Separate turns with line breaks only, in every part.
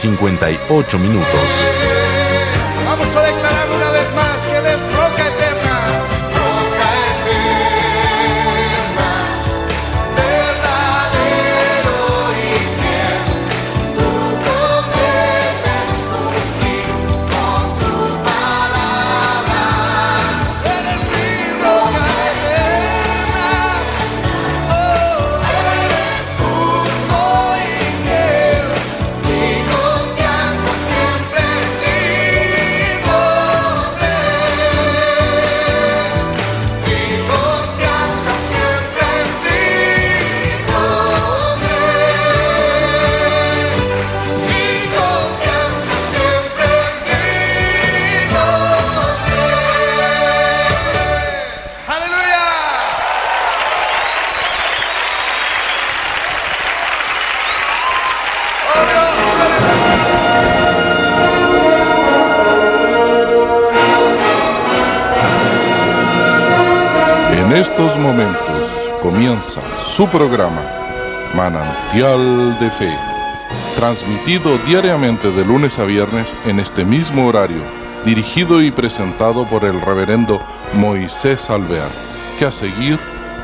Las 9 con 58 minutos.
Programa Manantial de Fe, transmitido diariamente de lunes a viernes en este mismo horario, dirigido y presentado por el reverendo Moisés Alvear, que a seguir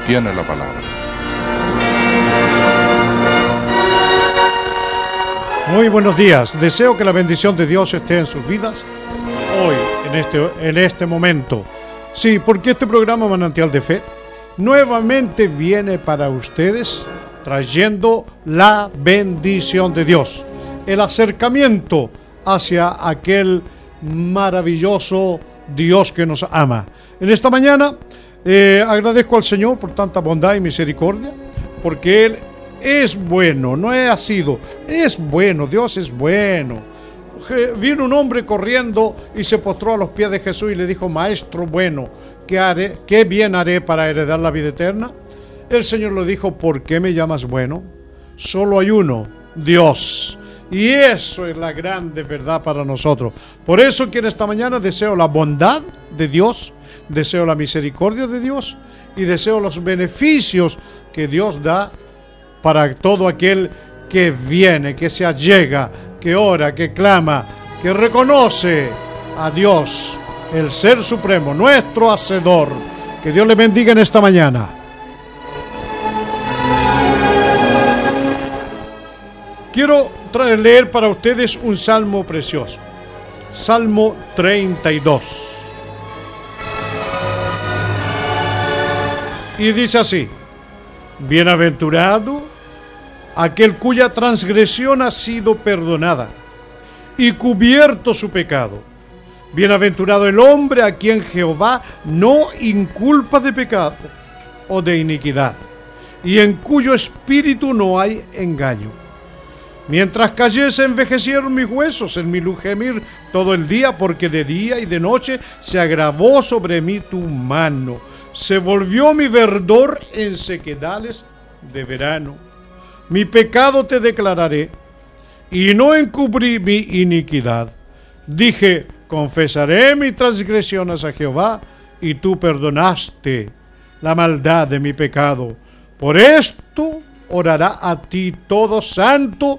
tiene la palabra.
Muy buenos días. Deseo que la bendición de Dios esté en sus vidas hoy, en este, en este momento. Sí, porque este programa Manantial de Fe nuevamente viene para ustedes trayendo la bendición de Dios, el acercamiento hacia aquel maravilloso Dios que nos ama. En esta mañana eh, agradezco al Señor por tanta bondad y misericordia, porque Él es bueno, no ha sido, es bueno, Dios es bueno. Vino un hombre corriendo y se postró a los pies de Jesús y le dijo, Maestro bueno, ¿qué, haré, ¿qué bien haré para heredar la vida eterna? El Señor le dijo, ¿por qué me llamas bueno? Solo hay uno, Dios. Y eso es la grande verdad para nosotros. Por eso que en esta mañana deseo la bondad de Dios, deseo la misericordia de Dios y deseo los beneficios que Dios da para todo aquel que viene, que se allega, que ora, que clama, que reconoce a Dios, el Ser Supremo, nuestro Hacedor. Que Dios le bendiga en esta mañana. Quiero leer para ustedes un salmo precioso. Salmo 32. Y dice así. Bienaventurado aquel cuya transgresión ha sido perdonada y cubierto su pecado. Bienaventurado el hombre a quien Jehová no inculpa de pecado o de iniquidad, y en cuyo espíritu no hay engaño. Mientras callé se envejecieron mis huesos en mi gemir todo el día, porque de día y de noche se agravó sobre mí tu mano. Se volvió mi verdor en sequedales de verano. Mi pecado te declararé, y no encubrí mi iniquidad. Dije, confesaré mis transgresiones a Jehová, y tú perdonaste la maldad de mi pecado. Por esto orará a ti todo santo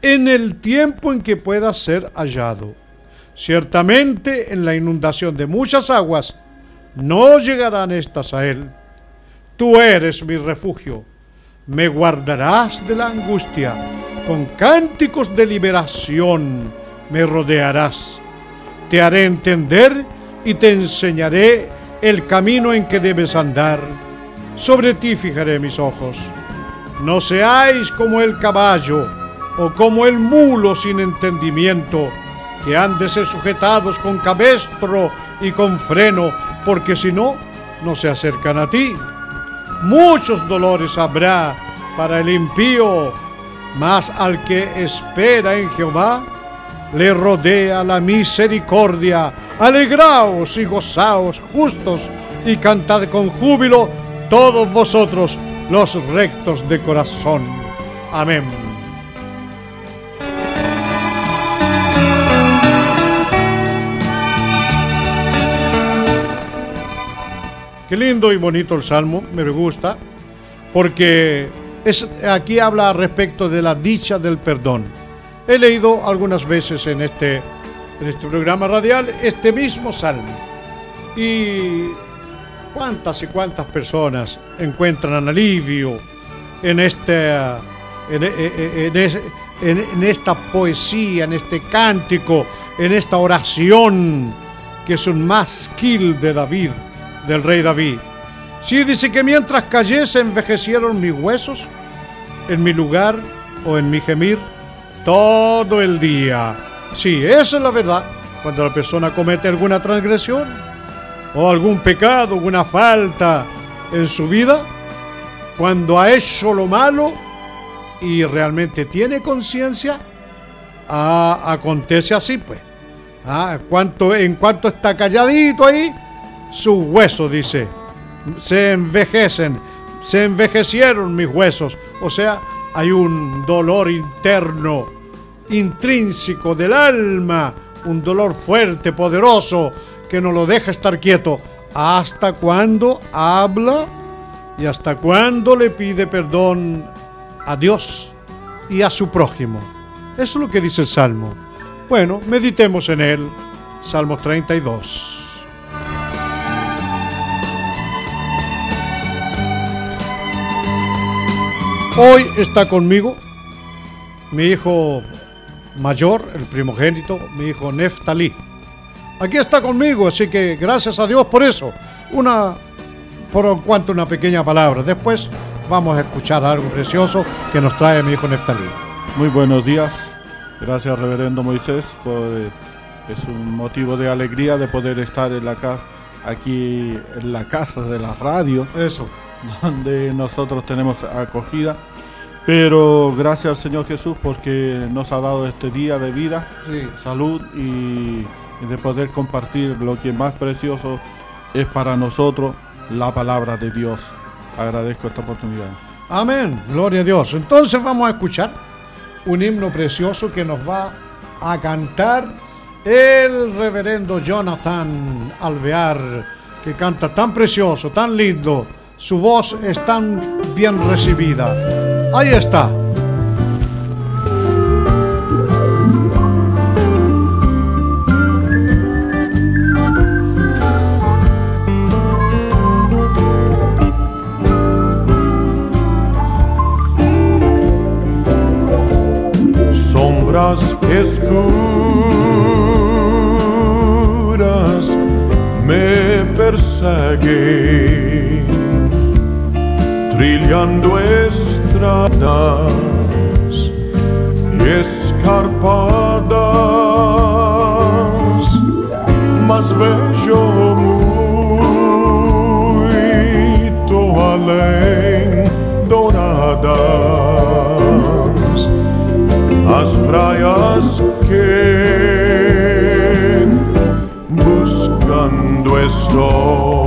en el tiempo en que pueda ser hallado. Ciertamente en la inundación de muchas aguas no llegarán estas a él. Tú eres mi refugio. Me guardarás de la angustia. Con cánticos de liberación me rodearás. Te haré entender y te enseñaré el camino en que debes andar. Sobre ti fijaré mis ojos. No seáis como el caballo o como el mulo sin entendimiento, que han de ser sujetados con cabestro y con freno, porque si no, no se acercan a ti. Muchos dolores habrá para el impío, mas al que espera en Jehová, le rodea la misericordia. Alegraos y gozaos justos y cantad con júbilo todos vosotros los rectos de corazón. Amén. Qué lindo y bonito el salmo, me gusta, porque Es, aquí habla respecto de la dicha del perdón. He leído algunas veces en este, en este programa radial este mismo salmo. Y cuántas y cuántas personas encuentran alivio en, este, en, en- en- en- en esta poesía, en este cántico, en esta oración que es un masquil de David, del rey David. Sí, dice que mientras callé se envejecieron mis huesos en mi lugar o en mi gemir todo el día. Sí, esa es la verdad. Cuando la persona comete alguna transgresión o algún pecado, alguna falta en su vida, cuando ha hecho lo malo y realmente tiene conciencia, ah, acontece así, pues. Ah, en cuanto está calladito ahí, sus huesos, dice, se envejecen, se envejecieron mis huesos. O sea, hay un dolor interno, intrínseco del alma, un dolor fuerte, poderoso, que no lo deja estar quieto. ¿Hasta cuando habla? ¿Y hasta cuándo le pide perdón a Dios y a su prójimo? Eso es lo que dice el Salmo. Bueno, meditemos en él. Salmo 32. Hoy está conmigo mi hijo mayor, el primogénito, mi hijo Neftalí. Aquí está conmigo, así que gracias a Dios por eso. Una, por cuanto una pequeña palabra. Después vamos a escuchar algo precioso que nos trae mi hijo Neftalí.
Muy buenos días. Gracias, Reverendo Moisés, por eh, es un motivo de alegría de poder estar en la casa, aquí en la casa de la radio,
Eso.
donde nosotros tenemos acogida. Pero gracias al Señor Jesús porque nos ha dado este día de vida,
Sí.
salud y, y de poder compartir lo que más precioso es para nosotros, la palabra de Dios. Agradezco esta oportunidad.
Amén, gloria a Dios. Entonces vamos a escuchar un himno precioso que nos va a cantar el reverendo Jonathan Alvear, que canta tan precioso, tan lindo. Su voz es tan bien recibida. Ahí está.
sombras escuras me persiguen, trillando y escarpadas, más bello muito além douradas as praias que buscando estou.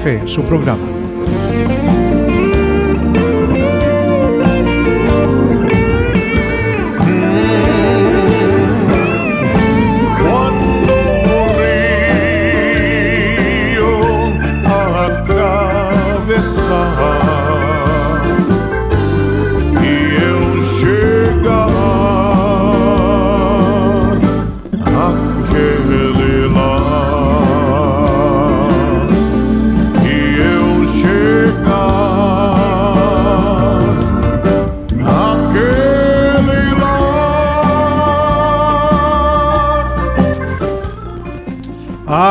Su programa.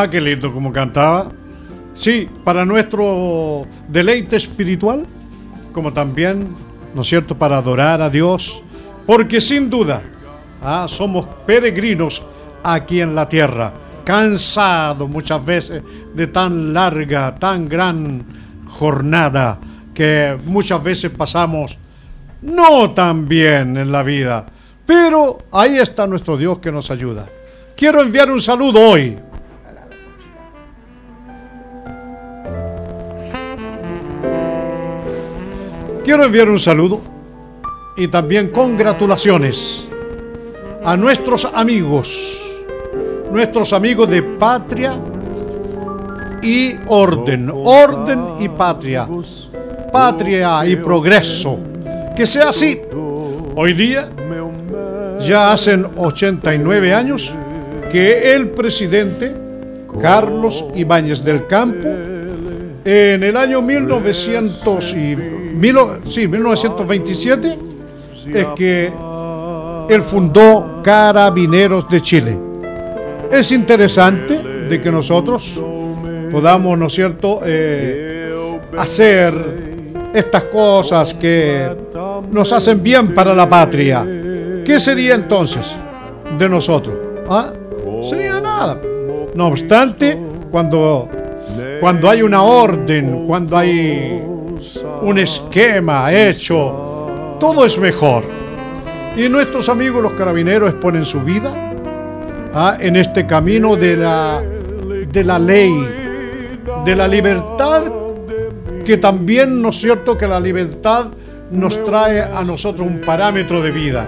Ah, qué lindo como cantaba. Sí, para nuestro deleite espiritual, como también, ¿no es cierto?, para adorar a Dios, porque sin duda, ah, somos peregrinos aquí en la tierra, cansados muchas veces de tan larga, tan gran jornada que muchas veces pasamos no tan bien en la vida, pero ahí está nuestro Dios que nos ayuda. Quiero enviar un saludo hoy Quiero enviar un saludo y también congratulaciones a nuestros amigos, nuestros amigos de Patria y Orden, Orden y Patria, Patria y Progreso. Que sea así. Hoy día ya hacen 89 años que el presidente Carlos Ibáñez del Campo en el año 1900 y, mil- sí, 1927 es que él fundó Carabineros de Chile. Es interesante de que nosotros podamos, ¿no cierto?, eh, hacer estas cosas que nos hacen bien para la patria. ¿Qué sería entonces de nosotros? ¿Ah? Sería nada. No obstante, cuando cuando hay una orden, cuando hay un esquema hecho, todo es mejor. Y nuestros amigos los carabineros ponen su vida ah, en este camino de la, de la ley, de la libertad, que también, ¿no es cierto?, que la libertad nos trae a nosotros un parámetro de vida.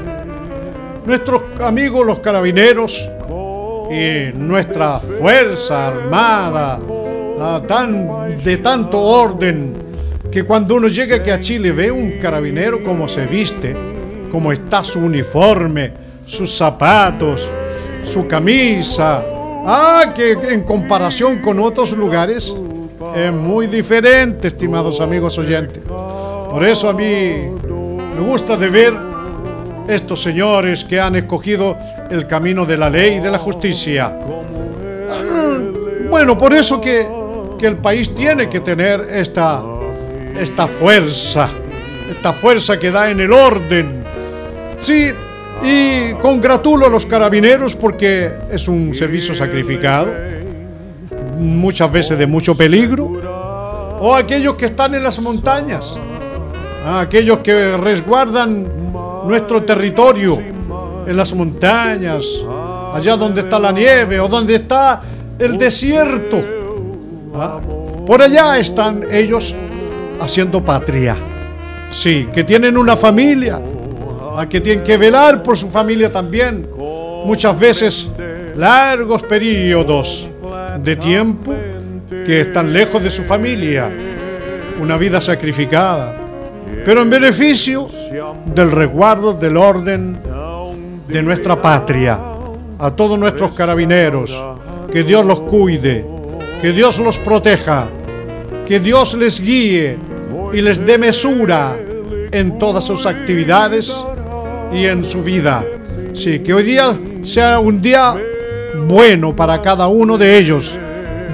Nuestros amigos los carabineros y nuestra fuerza armada, tan, de tanto orden, que cuando uno llega aquí a Chile ve un carabinero como se viste, como está su uniforme, sus zapatos, su camisa, ah, que en comparación con otros lugares es muy diferente, estimados amigos oyentes. Por eso a mí me gusta de ver estos señores que han escogido el camino de la ley y de la justicia. Bueno, por eso que, que el país tiene que tener esta, esta fuerza, esta fuerza que da en el orden. Sí, y congratulo a los carabineros porque es un servicio sacrificado, muchas veces de mucho peligro, o aquellos que están en las montañas, aquellos que resguardan nuestro territorio en las montañas, allá donde está la nieve o donde está el desierto. Por allá están ellos haciendo patria. Sí, que tienen una familia, que tienen que velar por su familia también. Muchas veces largos periodos de tiempo que están lejos de su familia. Una vida sacrificada, pero en beneficio del resguardo del orden de nuestra patria. A todos nuestros carabineros, que Dios los cuide, que Dios los proteja, que Dios les guíe y les dé mesura en todas sus actividades y en su vida. Sí, que hoy día sea un día bueno para cada uno de ellos,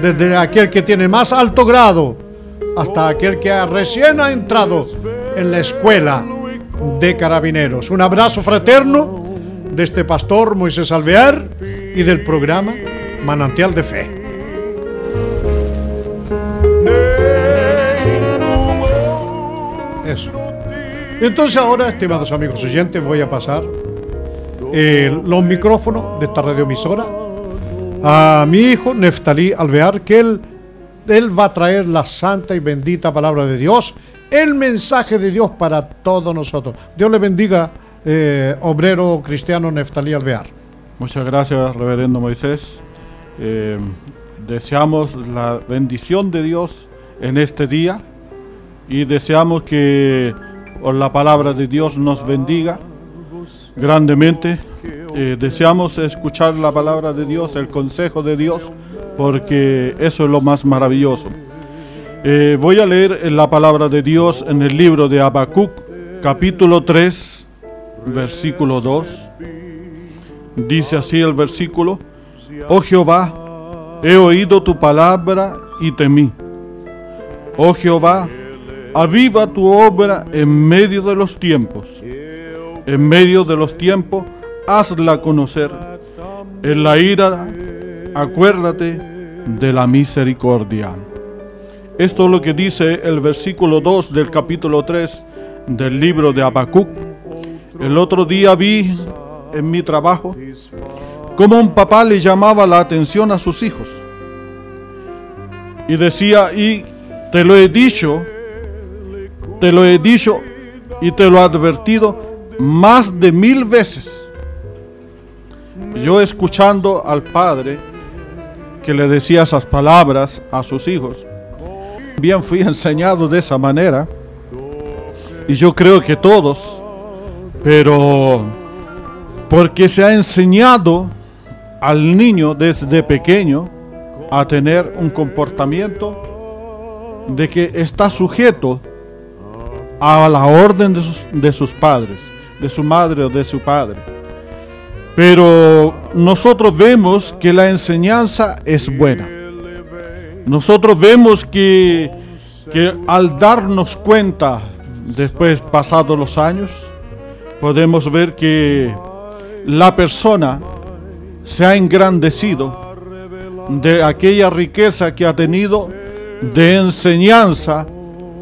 desde aquel que tiene más alto grado hasta aquel que recién ha entrado en la escuela de Carabineros. Un abrazo fraterno de este pastor Moisés Alvear y del programa Manantial de Fe. Eso. Entonces ahora, estimados amigos oyentes, voy a pasar eh, los micrófonos de esta radioemisora a mi hijo Neftalí Alvear, que él, él va a traer la santa y bendita palabra de Dios, el mensaje de Dios para todos nosotros. Dios le bendiga, eh, obrero cristiano Neftalí Alvear.
Muchas gracias, reverendo Moisés. Eh, deseamos la bendición de Dios en este día y deseamos que la palabra de Dios nos bendiga grandemente. Eh, deseamos escuchar la palabra de Dios, el consejo de Dios, porque eso es lo más maravilloso. Eh, voy a leer la palabra de Dios en el libro de Habacuc, capítulo 3, versículo 2. Dice así el versículo, Oh Jehová, he oído tu palabra y temí. Oh Jehová, aviva tu obra en medio de los tiempos. En medio de los tiempos, hazla conocer. En la ira, acuérdate de la misericordia. Esto es lo que dice el versículo 2 del capítulo 3 del libro de Habacuc. El otro día vi en mi trabajo cómo un papá le llamaba la atención a sus hijos. Y decía, y te lo he dicho, te lo he dicho y te lo he advertido más de mil veces. Yo escuchando al padre que le decía esas palabras a sus hijos, bien fui enseñado de esa manera. Y yo creo que todos, pero porque se ha enseñado al niño desde pequeño a tener un comportamiento de que está sujeto a la orden de sus, de sus padres, de su madre o de su padre. Pero nosotros vemos que la enseñanza es buena. Nosotros vemos que, que al darnos cuenta, después pasados los años, podemos ver que la persona se ha engrandecido de aquella riqueza que ha tenido de enseñanza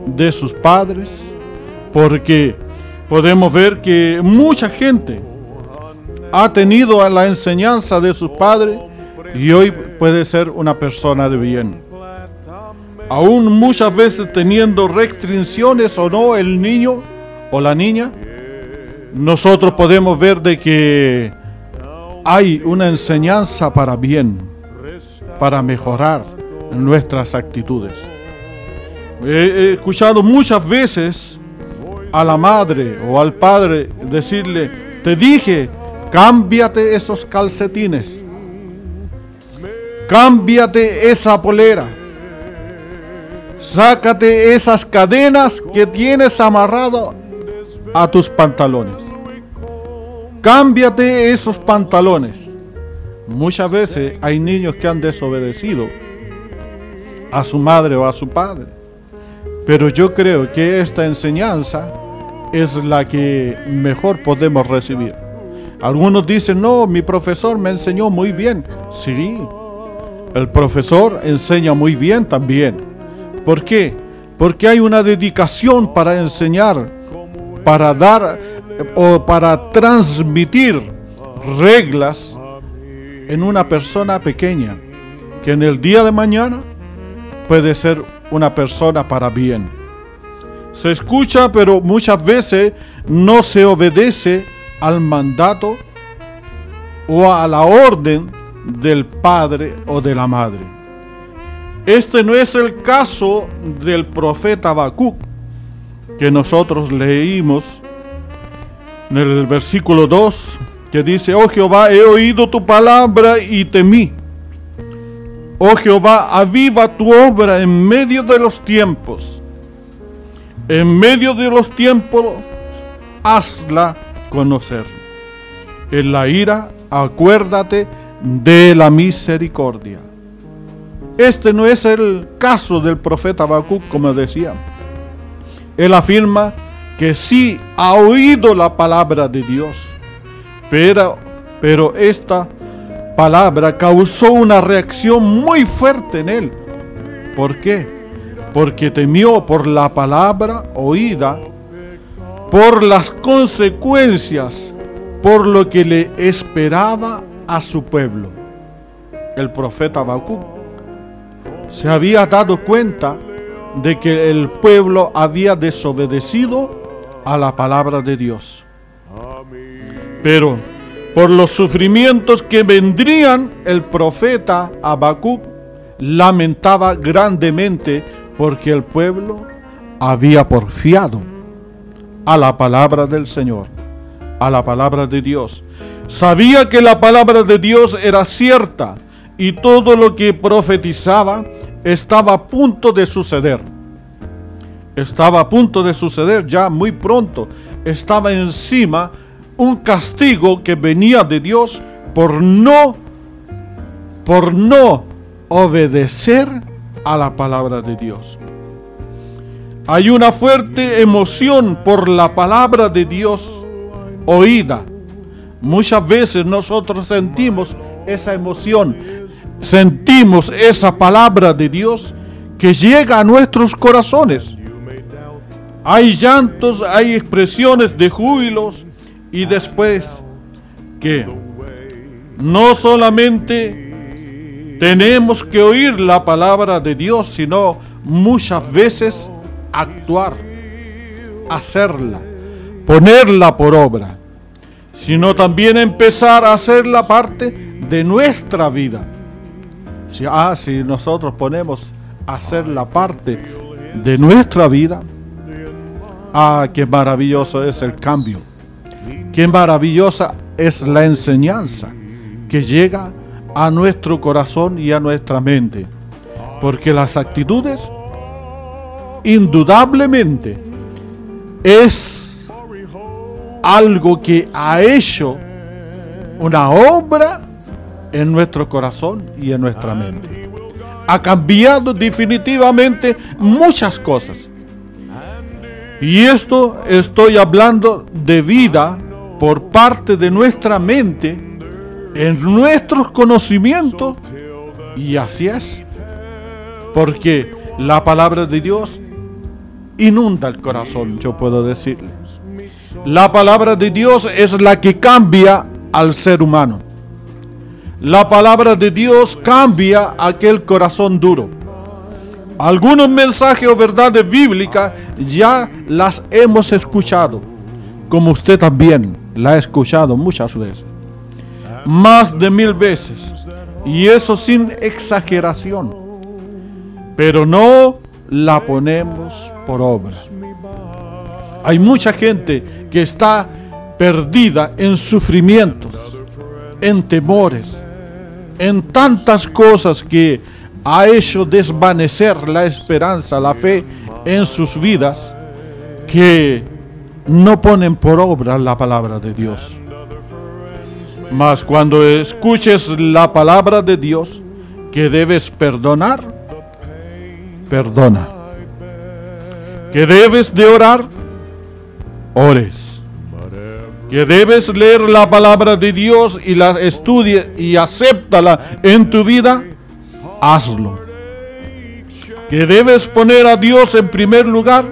de sus padres, porque podemos ver que mucha gente ha tenido la enseñanza de sus padres y hoy puede ser una persona de bien. Aún muchas veces teniendo restricciones o no el niño o la niña, nosotros podemos ver de que hay una enseñanza para bien, para mejorar nuestras actitudes. He escuchado muchas veces a la madre o al padre decirle, te dije, cámbiate esos calcetines, cámbiate esa polera, sácate esas cadenas que tienes amarrado a tus pantalones. Cámbiate esos pantalones. Muchas veces hay niños que han desobedecido a su madre o a su padre. Pero yo creo que esta enseñanza es la que mejor podemos recibir. Algunos dicen, no, mi profesor me enseñó muy bien. Sí, el profesor enseña muy bien también. ¿Por qué? Porque hay una dedicación para enseñar, para dar o para transmitir reglas en una persona pequeña que en el día de mañana puede ser una persona para bien. Se escucha, pero muchas veces no se obedece al mandato o a la orden del padre o de la madre. Este no es el caso del profeta Habacuc que nosotros leímos en el versículo 2 que dice, oh Jehová, he oído tu palabra y temí. Oh Jehová, aviva tu obra en medio de los tiempos. En medio de los tiempos, hazla conocer. En la ira, acuérdate de la misericordia. Este no es el caso del profeta Habacuc, como decía. Él afirma que sí ha oído la palabra de Dios, pero, pero esta palabra causó una reacción muy fuerte en él. ¿Por qué? Porque temió por la palabra oída, por las consecuencias, por lo que le esperaba a su pueblo. El profeta Habacuc se había dado cuenta de que el pueblo había desobedecido a la palabra de Dios. Pero por los sufrimientos que vendrían, el profeta Habacuc lamentaba grandemente porque el pueblo había porfiado a la palabra del Señor, a la palabra de Dios. Sabía que la palabra de Dios era cierta y todo lo que profetizaba estaba a punto de suceder. Estaba a punto de suceder ya muy pronto. Estaba encima un castigo que venía de Dios por no por no obedecer a la palabra de Dios. Hay una fuerte emoción por la palabra de Dios oída. Muchas veces nosotros sentimos esa emoción, sentimos esa palabra de Dios que llega a nuestros corazones. Hay llantos, hay expresiones de júbilos y después que no solamente tenemos que oír la palabra de Dios, sino muchas veces actuar, hacerla, ponerla por obra, sino también empezar a hacerla parte de nuestra vida. Si, ah, si nosotros ponemos a hacer la parte de nuestra vida, ah, qué maravilloso es el cambio, qué maravillosa es la enseñanza que llega a nuestro corazón y a nuestra mente, porque las actitudes indudablemente es algo que ha hecho una obra en nuestro corazón y en nuestra mente. Ha cambiado definitivamente muchas cosas. Y esto estoy hablando de vida por parte de nuestra mente, en nuestros conocimientos, y así es. Porque la palabra de Dios inunda el corazón, yo puedo decirle. La palabra de Dios es la que cambia al ser humano. La palabra de Dios cambia aquel corazón duro. Algunos mensajes o verdades bíblicas ya las hemos escuchado, como usted también la ha escuchado muchas veces, más de mil veces, y eso sin exageración, pero no la ponemos por obra. Hay mucha gente que está perdida en sufrimientos, en temores, en tantas cosas que ha hecho desvanecer la esperanza, la fe en sus vidas, que no ponen por obra la palabra de Dios. Mas cuando escuches la palabra de Dios, que debes perdonar, perdona. Que debes de orar, ores. Que debes leer la palabra de Dios y la estudie y acéptala en tu vida, hazlo. Que debes poner a Dios en primer lugar,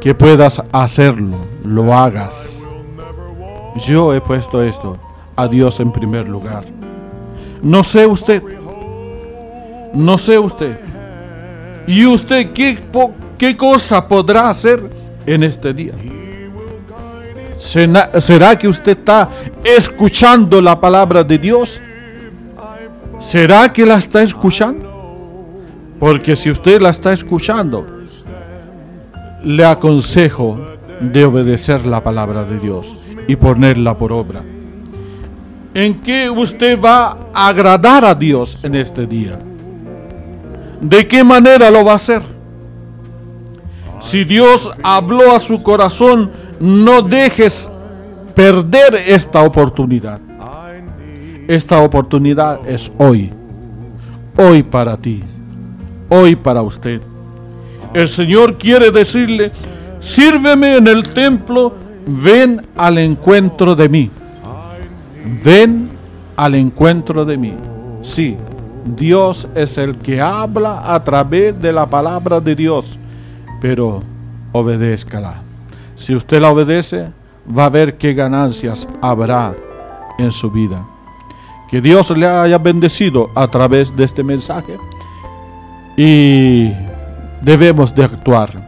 que puedas hacerlo, lo hagas. Yo he puesto esto, a Dios en primer lugar. No sé usted, no sé usted. ¿Y usted qué, qué cosa podrá hacer en este día? ¿Será, será que usted está escuchando la palabra de Dios? ¿Será que la está escuchando? Porque si usted la está escuchando, le aconsejo de obedecer la palabra de Dios y ponerla por obra. ¿En qué usted va a agradar a Dios en este día? ¿De qué manera lo va a hacer? Si Dios habló a su corazón, no dejes perder esta oportunidad. Esta oportunidad es hoy. Hoy para ti. Hoy para usted. El Señor quiere decirle, sírveme en el templo, ven al encuentro de mí. Ven al encuentro de mí. Sí, Dios es el que habla a través de la palabra de Dios, pero obedézcala. Si usted la obedece, va a ver qué ganancias habrá en su vida. Que Dios le haya bendecido a través de este mensaje y debemos de actuar,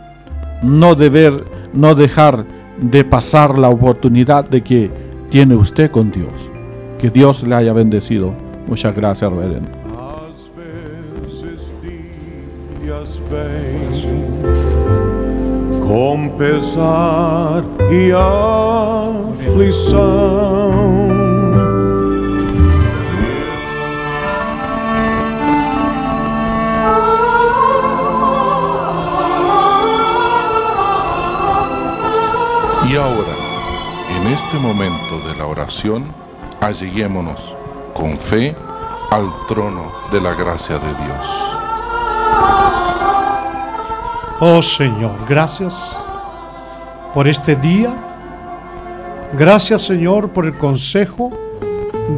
no deber, no dejar de pasar la oportunidad de que tiene usted con Dios. Que Dios le haya bendecido. Muchas gracias, reverendo.
Com pesar e aflição.
Este momento de la oración, alleguémonos con fe al trono de la gracia de Dios.
Oh Señor, gracias por este día. Gracias Señor por el consejo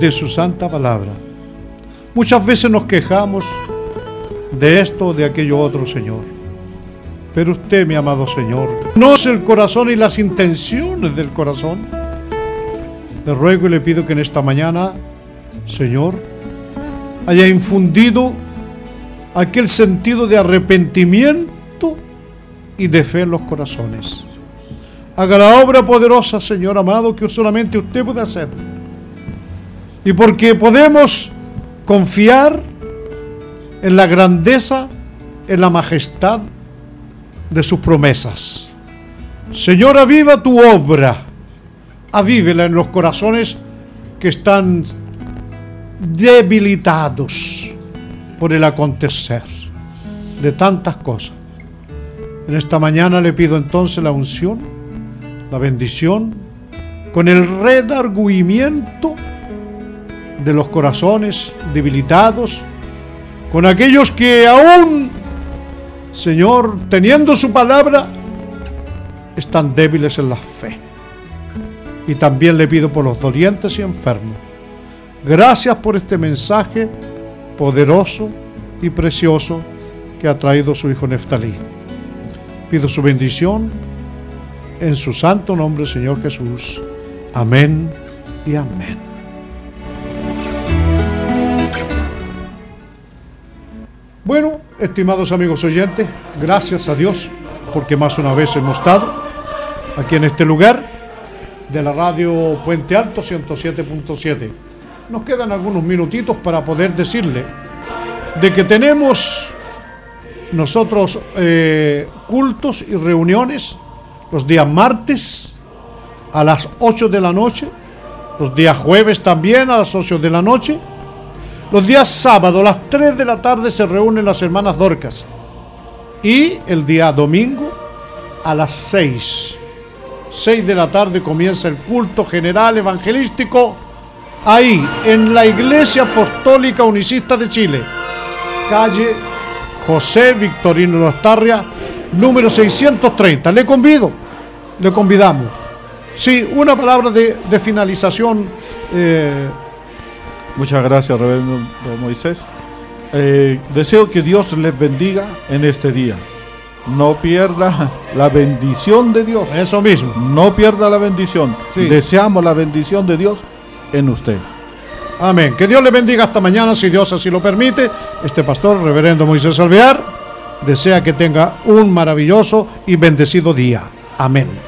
de su santa palabra. Muchas veces nos quejamos de esto o de aquello otro, Señor. Pero usted, mi amado Señor, conoce el corazón y las intenciones del corazón. Le ruego y le pido que en esta mañana, Señor, haya infundido aquel sentido de arrepentimiento y de fe en los corazones. Haga la obra poderosa, Señor amado, que solamente usted puede hacer. Y porque podemos confiar en la grandeza, en la majestad de sus promesas. Señor, aviva tu obra, avívela en los corazones que están debilitados por el acontecer de tantas cosas. En esta mañana le pido entonces la unción, la bendición, con el redarguimiento de los corazones debilitados, con aquellos que aún, Señor, teniendo su palabra, están débiles en la fe. Y también le pido por los dolientes y enfermos. Gracias por este mensaje poderoso y precioso que ha traído su Hijo Neftalí. Pido su bendición en su santo nombre, Señor Jesús. Amén y amén. Bueno, estimados amigos oyentes, gracias a Dios porque más una vez hemos estado aquí en este lugar de la radio Puente Alto 107.7. Nos quedan algunos minutitos para poder decirle de que tenemos nosotros eh, cultos y reuniones los días martes a las 8 de la noche, los días jueves también a las 8 de la noche, los días sábado a las 3 de la tarde se reúnen las hermanas Dorcas y el día domingo a las 6. 6 de la tarde comienza el culto general evangelístico ahí, en la Iglesia Apostólica Unicista de Chile, calle José Victorino Nostarria, número 630. Le convido, le convidamos. Sí, una palabra de, finalización. eh,
Muchas gracias, Reverendo Moisés. Eh, deseo que Dios les bendiga en este día. No pierda la bendición de Dios.
eso mismo.
No pierda la bendición.
Sí.
Deseamos la bendición de Dios en usted.
Amén. Que Dios le bendiga hasta mañana, si Dios así lo permite. Este pastor, reverendo Moisés Alvear, desea que tenga un maravilloso y bendecido día. Amén.